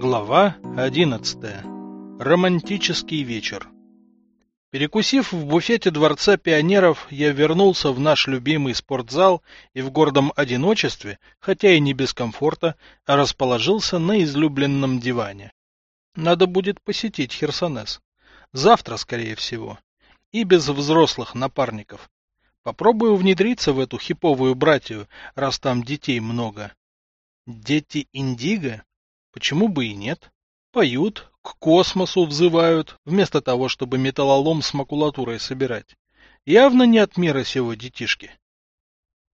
Глава 11. Романтический вечер. Перекусив в буфете Дворца пионеров, я вернулся в наш любимый спортзал и в гордом одиночестве, хотя и не без комфорта, расположился на излюбленном диване. Надо будет посетить Херсонес. Завтра, скорее всего. И без взрослых напарников. Попробую внедриться в эту хиповую братью, раз там детей много. Дети Индиго? Почему бы и нет? Поют, к космосу взывают, вместо того, чтобы металлолом с макулатурой собирать. Явно не от мира сего детишки.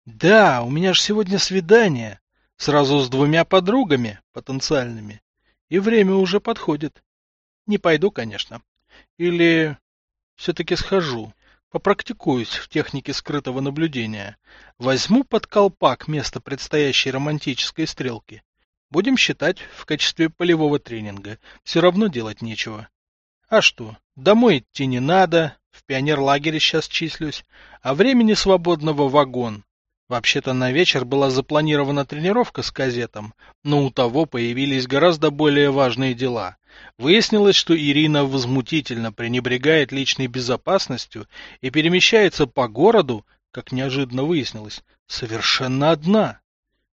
Да, у меня же сегодня свидание. Сразу с двумя подругами потенциальными. И время уже подходит. Не пойду, конечно. Или все-таки схожу. Попрактикуюсь в технике скрытого наблюдения. Возьму под колпак место предстоящей романтической стрелки. Будем считать в качестве полевого тренинга. Все равно делать нечего. А что, домой идти не надо, в пионерлагере сейчас числюсь, а времени свободного вагон. Вообще-то на вечер была запланирована тренировка с казетом, но у того появились гораздо более важные дела. Выяснилось, что Ирина возмутительно пренебрегает личной безопасностью и перемещается по городу, как неожиданно выяснилось, совершенно одна.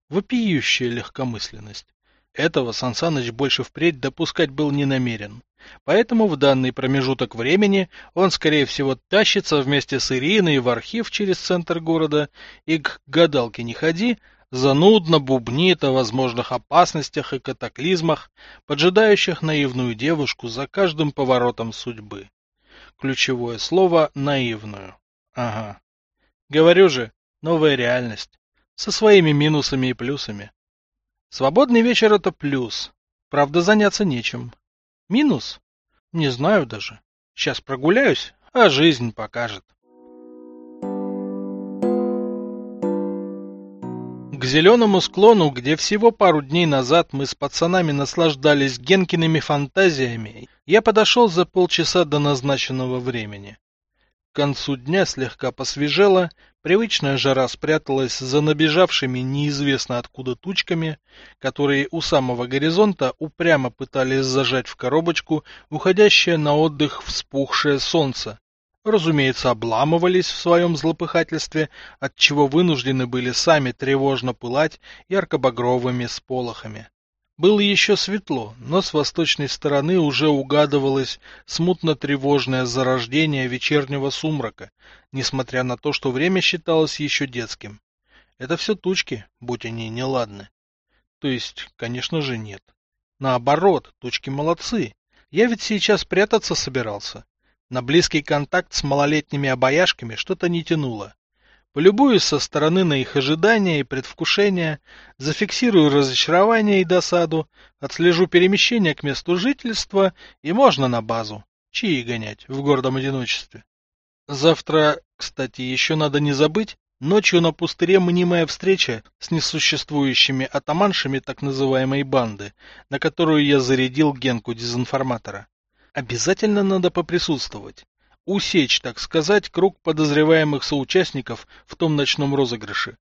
Вопиющая легкомысленность. Этого Сансаныч больше впредь допускать был не намерен. Поэтому в данный промежуток времени он, скорее всего, тащится вместе с Ириной в архив через центр города и к гадалке не ходи, занудно бубнит о возможных опасностях и катаклизмах, поджидающих наивную девушку за каждым поворотом судьбы. Ключевое слово «наивную». Ага. Говорю же, новая реальность со своими минусами и плюсами. Свободный вечер — это плюс. Правда, заняться нечем. Минус? Не знаю даже. Сейчас прогуляюсь, а жизнь покажет. К зеленому склону, где всего пару дней назад мы с пацанами наслаждались Генкиными фантазиями, я подошел за полчаса до назначенного времени. К концу дня слегка посвежело, привычная жара спряталась за набежавшими неизвестно откуда тучками, которые у самого горизонта упрямо пытались зажать в коробочку уходящее на отдых вспухшее солнце. Разумеется, обламывались в своем злопыхательстве, отчего вынуждены были сами тревожно пылать ярко-багровыми сполохами. Было еще светло, но с восточной стороны уже угадывалось смутно-тревожное зарождение вечернего сумрака, несмотря на то, что время считалось еще детским. Это все тучки, будь они неладны. То есть, конечно же, нет. Наоборот, тучки молодцы. Я ведь сейчас прятаться собирался. На близкий контакт с малолетними обаяшками что-то не тянуло. Полюбуюсь со стороны на их ожидания и предвкушения, зафиксирую разочарование и досаду, отслежу перемещение к месту жительства и можно на базу. Чьи гонять в гордом одиночестве. Завтра, кстати, еще надо не забыть, ночью на пустыре мнимая встреча с несуществующими атаманшами так называемой банды, на которую я зарядил генку дезинформатора. Обязательно надо поприсутствовать усечь, так сказать, круг подозреваемых соучастников в том ночном розыгрыше.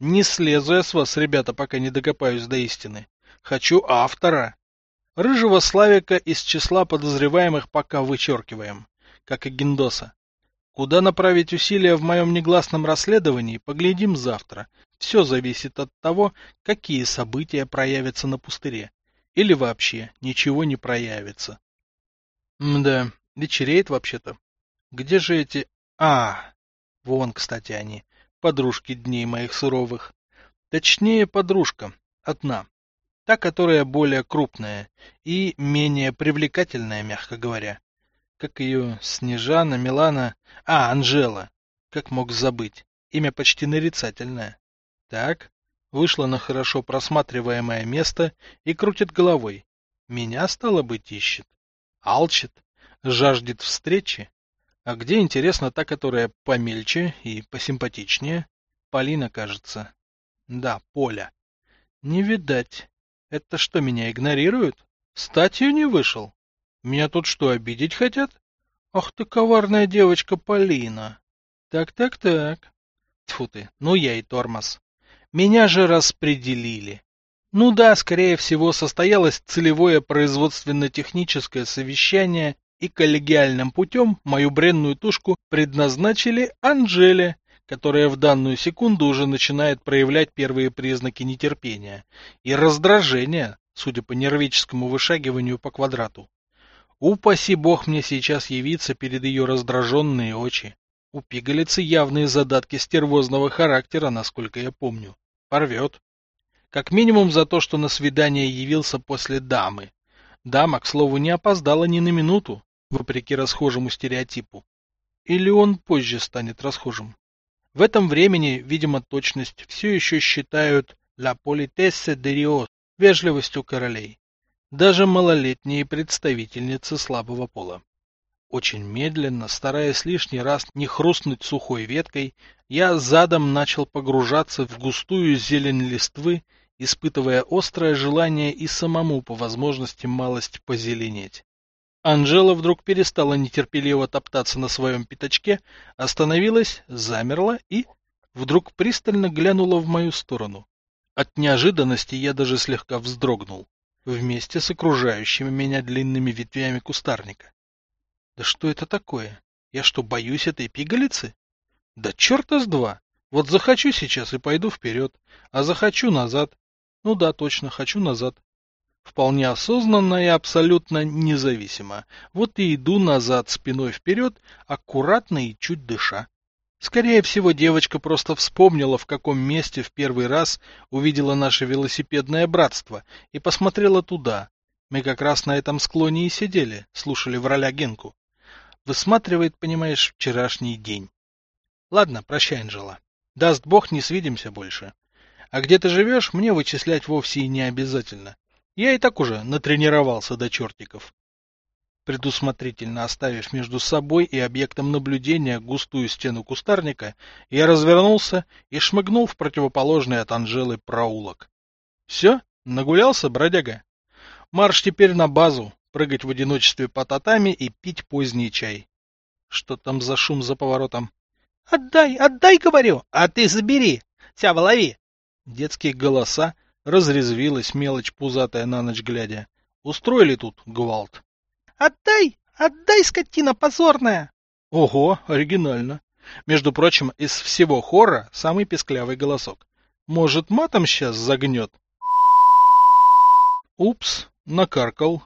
Не слезу я с вас, ребята, пока не докопаюсь до истины. Хочу автора. Рыжего Славика из числа подозреваемых пока вычеркиваем, как и Гендоса. Куда направить усилия в моем негласном расследовании, поглядим завтра. Все зависит от того, какие события проявятся на пустыре. Или вообще ничего не проявится. Мда, вечереет вообще-то. Где же эти... А, вон, кстати, они, подружки дней моих суровых. Точнее, подружка, одна. Та, которая более крупная и менее привлекательная, мягко говоря. Как ее Снежана, Милана... А, Анжела. Как мог забыть? Имя почти нарицательное. Так, вышла на хорошо просматриваемое место и крутит головой. Меня, стало быть, ищет. Алчит, жаждет встречи. А где, интересно, та, которая помельче и посимпатичнее? Полина, кажется. Да, Поля. Не видать. Это что, меня игнорируют? Статью не вышел? Меня тут что, обидеть хотят? Ах ты коварная девочка Полина. Так-так-так. Тьфу ты, ну я и тормоз. Меня же распределили. Ну да, скорее всего, состоялось целевое производственно-техническое совещание, и коллегиальным путем мою бренную тушку предназначили Анжеле, которая в данную секунду уже начинает проявлять первые признаки нетерпения и раздражения, судя по нервическому вышагиванию по квадрату. Упаси бог мне сейчас явиться перед ее раздраженные очи. У пигалицы явные задатки стервозного характера, насколько я помню. Порвет. Как минимум за то, что на свидание явился после дамы. Дама, к слову, не опоздала ни на минуту, вопреки расхожему стереотипу. Или он позже станет расхожим. В этом времени, видимо, точность все еще считают «la politesse de Rio» — вежливостью королей. Даже малолетние представительницы слабого пола. Очень медленно, стараясь лишний раз не хрустнуть сухой веткой, я задом начал погружаться в густую зелень листвы, испытывая острое желание и самому по возможности малость позеленеть. Анжела вдруг перестала нетерпеливо топтаться на своем пятачке, остановилась, замерла и вдруг пристально глянула в мою сторону. От неожиданности я даже слегка вздрогнул, вместе с окружающими меня длинными ветвями кустарника. Да что это такое? Я что, боюсь этой пигалицы? Да черта с два! Вот захочу сейчас и пойду вперед, а захочу назад. Ну да, точно, хочу назад. Вполне осознанно и абсолютно независимо. Вот и иду назад спиной вперед, аккуратно и чуть дыша. Скорее всего, девочка просто вспомнила, в каком месте в первый раз увидела наше велосипедное братство, и посмотрела туда. Мы как раз на этом склоне и сидели, слушали враля Генку. Высматривает, понимаешь, вчерашний день. Ладно, прощай, Анжела. Даст бог, не свидимся больше. А где ты живешь, мне вычислять вовсе и не обязательно. Я и так уже натренировался до чертиков. Предусмотрительно оставив между собой и объектом наблюдения густую стену кустарника, я развернулся и шмыгнул в противоположный от Анжелы проулок. Все, нагулялся, бродяга? Марш теперь на базу, прыгать в одиночестве по татами и пить поздний чай. Что там за шум за поворотом? Отдай, отдай, говорю, а ты забери. Сява, лови. Детские голоса, Разрезвилась мелочь пузатая на ночь глядя. Устроили тут гвалт. «Отдай! Отдай, скотина позорная!» Ого, оригинально. Между прочим, из всего хора самый песклявый голосок. Может, матом сейчас загнет? Упс, накаркал.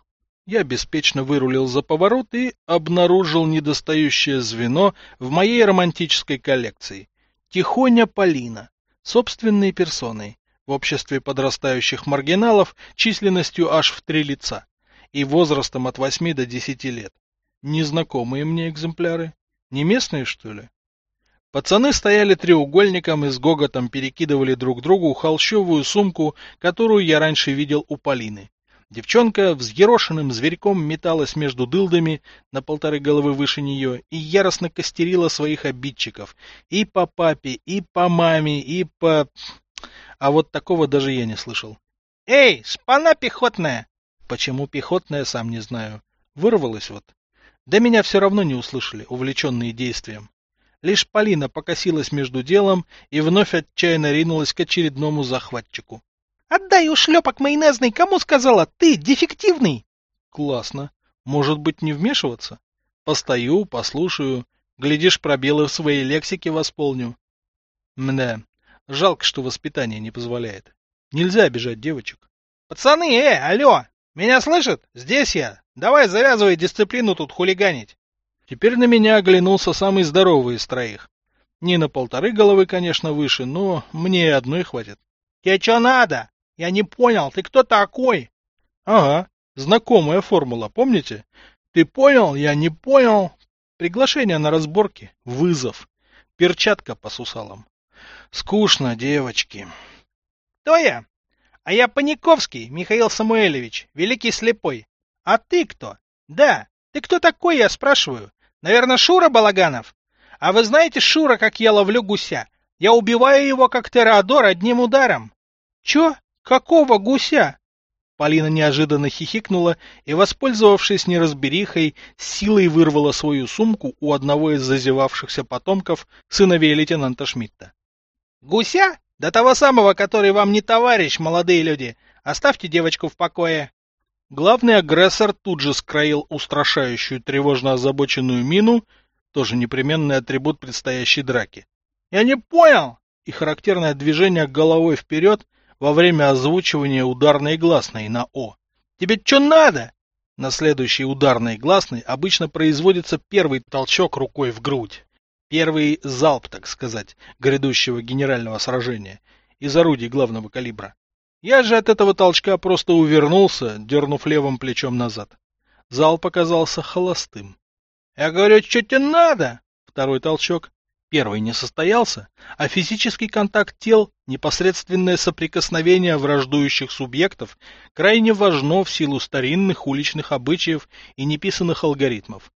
Я беспечно вырулил за поворот и обнаружил недостающее звено в моей романтической коллекции. Тихоня Полина, собственной персоной в обществе подрастающих маргиналов численностью аж в три лица и возрастом от 8 до 10 лет. Незнакомые мне экземпляры. Не местные, что ли? Пацаны стояли треугольником и с гоготом перекидывали друг другу холщовую сумку, которую я раньше видел у Полины. Девчонка взъерошенным зверьком металась между дылдами на полторы головы выше нее и яростно костерила своих обидчиков. И по папе, и по маме, и по... А вот такого даже я не слышал. «Эй, шпана пехотная!» Почему пехотная, сам не знаю. Вырвалась вот. Да меня все равно не услышали, увлеченные действием. Лишь Полина покосилась между делом и вновь отчаянно ринулась к очередному захватчику. «Отдай ушлепок майонезный, кому сказала? Ты, дефективный!» «Классно. Может быть, не вмешиваться? Постою, послушаю. Глядишь, пробелы в своей лексике восполню». Мда, Жалко, что воспитание не позволяет. Нельзя обижать девочек. Пацаны, э, алло! Меня слышат? Здесь я. Давай завязывай дисциплину тут хулиганить. Теперь на меня оглянулся самый здоровый из троих. Не на полторы головы, конечно, выше, но мне одной хватит. Тебе что надо? Я не понял, ты кто такой? Ага, знакомая формула, помните? Ты понял, я не понял. Приглашение на разборки, вызов, перчатка по сусалам. Скучно, девочки. Кто я? А я Паниковский, Михаил Самуэльевич, великий слепой. А ты кто? Да, ты кто такой, я спрашиваю? Наверное, Шура Балаганов? А вы знаете, Шура, как я ловлю гуся? Я убиваю его, как Теодор, одним ударом. Чё? Какого гуся? Полина неожиданно хихикнула и, воспользовавшись неразберихой, силой вырвала свою сумку у одного из зазевавшихся потомков сыновей лейтенанта Шмидта. Гуся? Да того самого, который вам не товарищ, молодые люди, Оставьте девочку в покое. Главный агрессор тут же скроил устрашающую тревожно озабоченную мину, тоже непременный атрибут предстоящей драки. Я не понял! И характерное движение головой вперед во время озвучивания ударной гласной на «о». Тебе что надо? На следующий ударной гласной обычно производится первый толчок рукой в грудь. Первый залп, так сказать, грядущего генерального сражения из орудий главного калибра. Я же от этого толчка просто увернулся, дернув левым плечом назад. Залп оказался холостым. Я говорю, что тебе надо? Второй толчок. Первый не состоялся, а физический контакт тел, непосредственное соприкосновение враждующих субъектов крайне важно в силу старинных уличных обычаев и неписанных алгоритмов.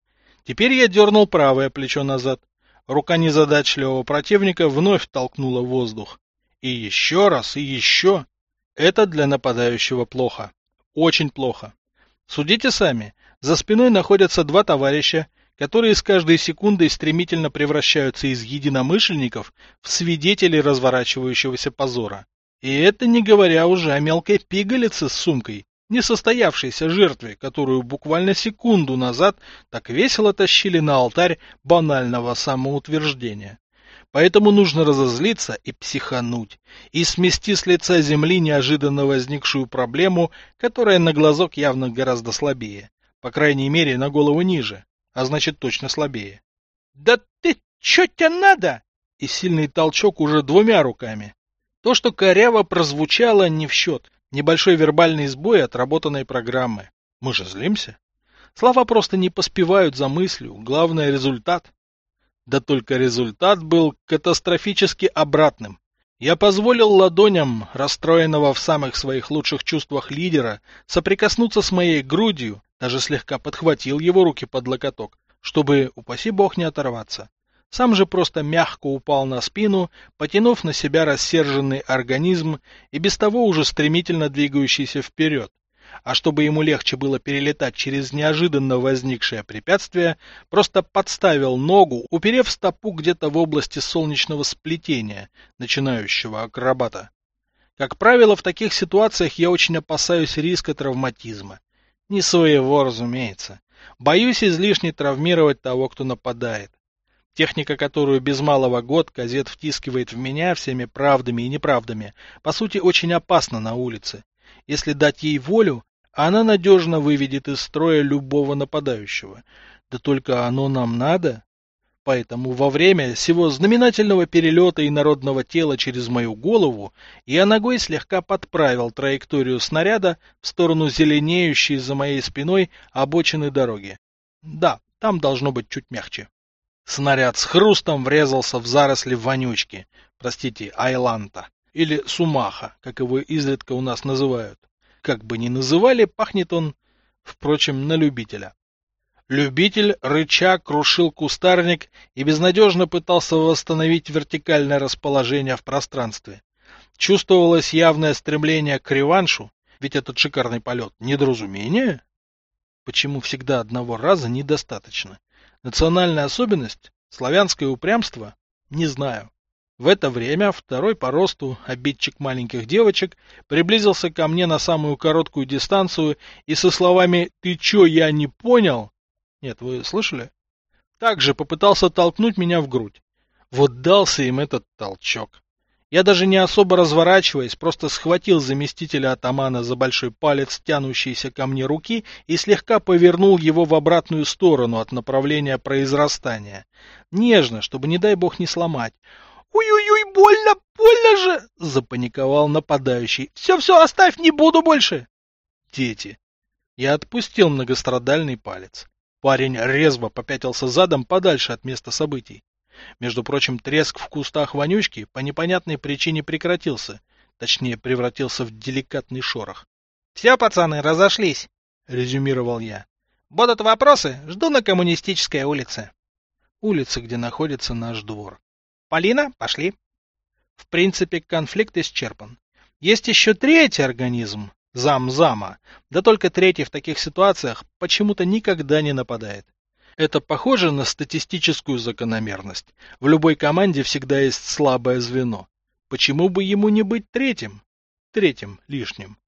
Теперь я дернул правое плечо назад. Рука незадачливого противника вновь толкнула воздух. И еще раз, и еще. Это для нападающего плохо. Очень плохо. Судите сами. За спиной находятся два товарища, которые с каждой секундой стремительно превращаются из единомышленников в свидетелей разворачивающегося позора. И это не говоря уже о мелкой пигалице с сумкой, несостоявшейся жертве, которую буквально секунду назад так весело тащили на алтарь банального самоутверждения. Поэтому нужно разозлиться и психануть, и смести с лица земли неожиданно возникшую проблему, которая на глазок явно гораздо слабее, по крайней мере на голову ниже а значит точно слабее. «Да ты чё тебе надо?» И сильный толчок уже двумя руками. То, что коряво прозвучало, не в счет. Небольшой вербальный сбой отработанной программы. Мы же злимся. Слова просто не поспевают за мыслью. Главное — результат. Да только результат был катастрофически обратным. Я позволил ладоням, расстроенного в самых своих лучших чувствах лидера, соприкоснуться с моей грудью, даже слегка подхватил его руки под локоток, чтобы, упаси бог, не оторваться. Сам же просто мягко упал на спину, потянув на себя рассерженный организм и без того уже стремительно двигающийся вперед а чтобы ему легче было перелетать через неожиданно возникшее препятствие, просто подставил ногу, уперев стопу где-то в области солнечного сплетения начинающего акробата. Как правило, в таких ситуациях я очень опасаюсь риска травматизма. Не своего, разумеется. Боюсь излишне травмировать того, кто нападает. Техника, которую без малого год газет втискивает в меня всеми правдами и неправдами, по сути очень опасна на улице. Если дать ей волю, она надежно выведет из строя любого нападающего. Да только оно нам надо. Поэтому во время всего знаменательного перелета инородного тела через мою голову я ногой слегка подправил траекторию снаряда в сторону зеленеющей за моей спиной обочины дороги. Да, там должно быть чуть мягче. Снаряд с хрустом врезался в заросли вонючки, простите, айланта, или сумаха, как его изредка у нас называют. Как бы ни называли, пахнет он, впрочем, на любителя. Любитель, рыча, крушил кустарник и безнадежно пытался восстановить вертикальное расположение в пространстве. Чувствовалось явное стремление к реваншу, ведь этот шикарный полет — недоразумение? Почему всегда одного раза недостаточно? Национальная особенность? Славянское упрямство? Не знаю. В это время второй по росту обидчик маленьких девочек приблизился ко мне на самую короткую дистанцию и со словами «Ты чё, я не понял?» Нет, вы слышали? Также попытался толкнуть меня в грудь. Вот дался им этот толчок. Я даже не особо разворачиваясь, просто схватил заместителя атамана за большой палец тянущейся ко мне руки и слегка повернул его в обратную сторону от направления произрастания. Нежно, чтобы, не дай бог, не сломать. «Ой-ой-ой, больно, больно же!» — запаниковал нападающий. «Все-все, оставь, не буду больше!» Дети. Я отпустил многострадальный палец. Парень резво попятился задом подальше от места событий. Между прочим, треск в кустах вонючки по непонятной причине прекратился, точнее, превратился в деликатный шорох. — Все, пацаны, разошлись, — резюмировал я. — Будут вопросы, жду на Коммунистической улице. Улица, где находится наш двор. Полина, пошли. В принципе, конфликт исчерпан. Есть еще третий организм, зам-зама, да только третий в таких ситуациях почему-то никогда не нападает. Это похоже на статистическую закономерность. В любой команде всегда есть слабое звено. Почему бы ему не быть третьим? Третьим лишним.